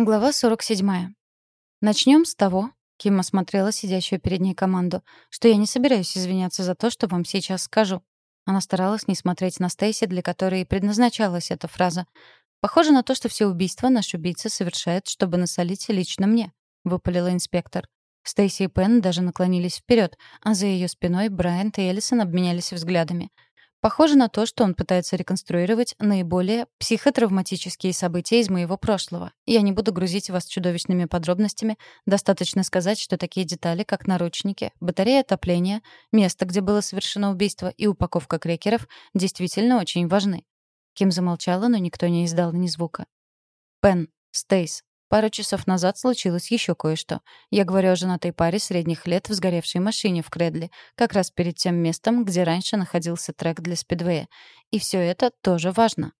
Глава 47. Начнем с того, Ким осмотрела сидящую перед ней команду, что я не собираюсь извиняться за то, что вам сейчас скажу. Она старалась не смотреть на Стейси, для которой и предназначалась эта фраза. Похоже на то, что все убийства наш убийца совершает, чтобы насолить лично мне, выпалила инспектор. Стейси и Пен даже наклонились вперед, а за ее спиной Брайант и Эллисон обменялись взглядами. Похоже на то, что он пытается реконструировать наиболее психотравматические события из моего прошлого. Я не буду грузить вас чудовищными подробностями. Достаточно сказать, что такие детали, как наручники, батарея отопления, место, где было совершено убийство и упаковка крекеров, действительно очень важны. Ким замолчала, но никто не издал ни звука. «Пен, Стейс, Пару часов назад случилось еще кое-что. Я говорю о женатой паре средних лет в сгоревшей машине в Кредли, как раз перед тем местом, где раньше находился трек для спидвея. И все это тоже важно.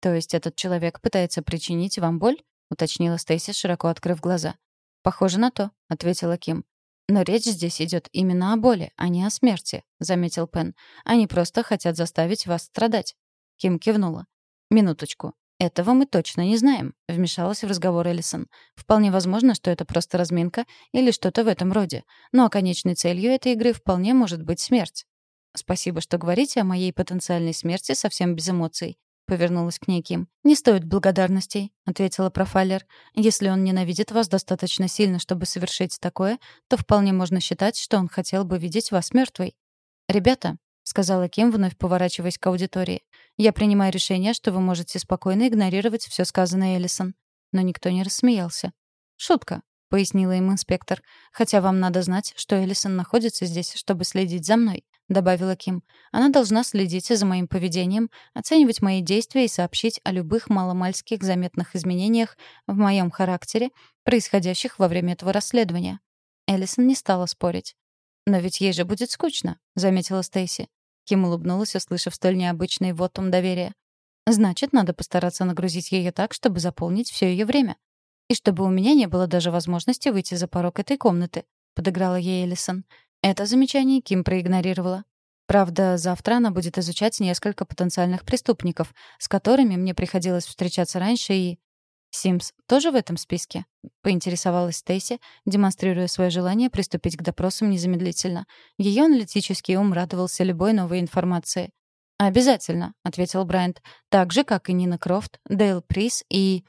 То есть этот человек пытается причинить вам боль? уточнила Стейси, широко открыв глаза. Похоже на то, ответила Ким. Но речь здесь идет именно о боли, а не о смерти, заметил Пен. Они просто хотят заставить вас страдать. Ким кивнула. Минуточку. «Этого мы точно не знаем», — вмешалась в разговор Эллисон. «Вполне возможно, что это просто разминка или что-то в этом роде. Ну, конечной целью этой игры вполне может быть смерть». «Спасибо, что говорите о моей потенциальной смерти совсем без эмоций», — повернулась к ней Ким. «Не стоит благодарностей», — ответила профайлер. «Если он ненавидит вас достаточно сильно, чтобы совершить такое, то вполне можно считать, что он хотел бы видеть вас мертвой». «Ребята», сказала Ким, вновь поворачиваясь к аудитории. «Я принимаю решение, что вы можете спокойно игнорировать все сказанное Эллисон». Но никто не рассмеялся. «Шутка», — пояснила им инспектор. «Хотя вам надо знать, что Эллисон находится здесь, чтобы следить за мной», — добавила Ким. «Она должна следить за моим поведением, оценивать мои действия и сообщить о любых маломальских заметных изменениях в моем характере, происходящих во время этого расследования». Эллисон не стала спорить. «Но ведь ей же будет скучно», — заметила Стейси. Ким улыбнулась, услышав столь необычный вотум доверия. «Значит, надо постараться нагрузить ее так, чтобы заполнить все ее время. И чтобы у меня не было даже возможности выйти за порог этой комнаты», — подыграла ей Эллисон. Это замечание Ким проигнорировала. Правда, завтра она будет изучать несколько потенциальных преступников, с которыми мне приходилось встречаться раньше, и... «Симс тоже в этом списке?» — поинтересовалась Стейси, демонстрируя свое желание приступить к допросам незамедлительно. Ее аналитический ум радовался любой новой информации. «Обязательно», — ответил Брайант. «Так же, как и Нина Крофт, Дейл Прис и...»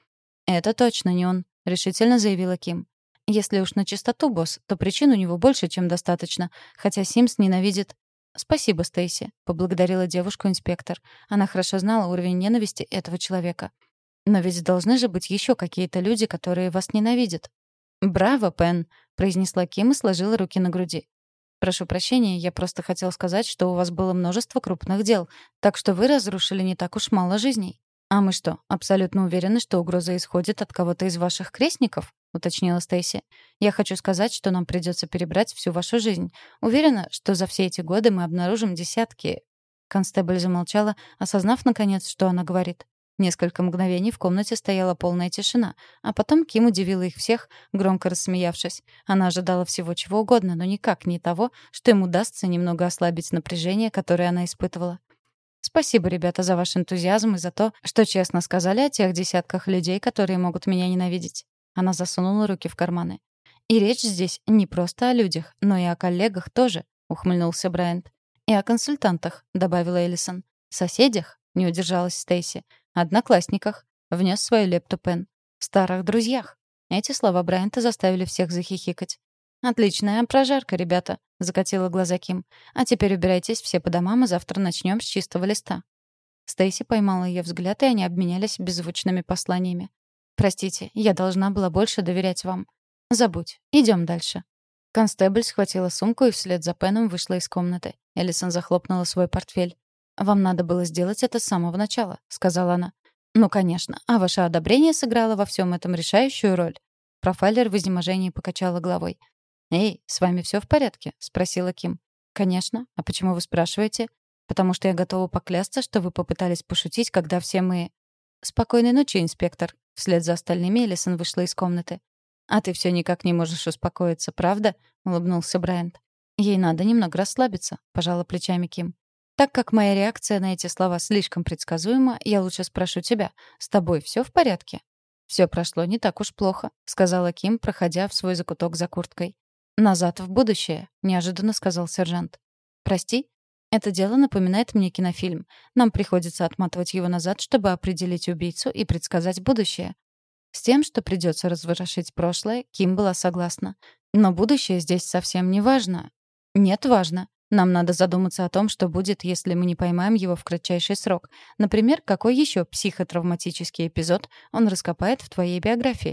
«Это точно не он», — решительно заявила Ким. «Если уж на чистоту, босс, то причин у него больше, чем достаточно, хотя Симс ненавидит...» «Спасибо, Стейси», — поблагодарила девушку инспектор. Она хорошо знала уровень ненависти этого человека. Но ведь должны же быть еще какие-то люди, которые вас ненавидят. «Браво, Пен!» — произнесла Ким и сложила руки на груди. «Прошу прощения, я просто хотел сказать, что у вас было множество крупных дел, так что вы разрушили не так уж мало жизней». «А мы что, абсолютно уверены, что угроза исходит от кого-то из ваших крестников?» — уточнила Стейси. «Я хочу сказать, что нам придется перебрать всю вашу жизнь. Уверена, что за все эти годы мы обнаружим десятки...» Констебль замолчала, осознав, наконец, что она говорит. Несколько мгновений в комнате стояла полная тишина, а потом Ким удивила их всех, громко рассмеявшись. Она ожидала всего чего угодно, но никак не того, что им удастся немного ослабить напряжение, которое она испытывала. Спасибо, ребята, за ваш энтузиазм и за то, что честно сказали о тех десятках людей, которые могут меня ненавидеть. Она засунула руки в карманы. И речь здесь не просто о людях, но и о коллегах тоже, ухмыльнулся Брайант. И о консультантах, добавила Эллисон. Соседях, не удержалась Стейси. «Одноклассниках», — внес свою лепту Пен. «Старых друзьях». Эти слова Брайанта заставили всех захихикать. «Отличная прожарка, ребята», — закатила глаза Ким. «А теперь убирайтесь все по домам, и завтра начнем с чистого листа». Стейси поймала ее взгляд, и они обменялись беззвучными посланиями. «Простите, я должна была больше доверять вам. Забудь. Идем дальше». Констебль схватила сумку и вслед за Пеном вышла из комнаты. Эллисон захлопнула свой портфель. «Вам надо было сделать это с самого начала», — сказала она. «Ну, конечно. А ваше одобрение сыграло во всем этом решающую роль». Профайлер в изнеможении покачала головой. «Эй, с вами все в порядке?» — спросила Ким. «Конечно. А почему вы спрашиваете?» «Потому что я готова поклясться, что вы попытались пошутить, когда все мы...» «Спокойной ночи, инспектор». Вслед за остальными Элисон вышла из комнаты. «А ты все никак не можешь успокоиться, правда?» — улыбнулся Брайант. «Ей надо немного расслабиться», — пожала плечами Ким. Так как моя реакция на эти слова слишком предсказуема, я лучше спрошу тебя. С тобой все в порядке? Все прошло не так уж плохо», — сказала Ким, проходя в свой закуток за курткой. «Назад в будущее», — неожиданно сказал сержант. «Прости?» Это дело напоминает мне кинофильм. Нам приходится отматывать его назад, чтобы определить убийцу и предсказать будущее. С тем, что придется разворошить прошлое, Ким была согласна. Но будущее здесь совсем не важно. Нет, важно. Нам надо задуматься о том, что будет, если мы не поймаем его в кратчайший срок. Например, какой еще психотравматический эпизод он раскопает в твоей биографии.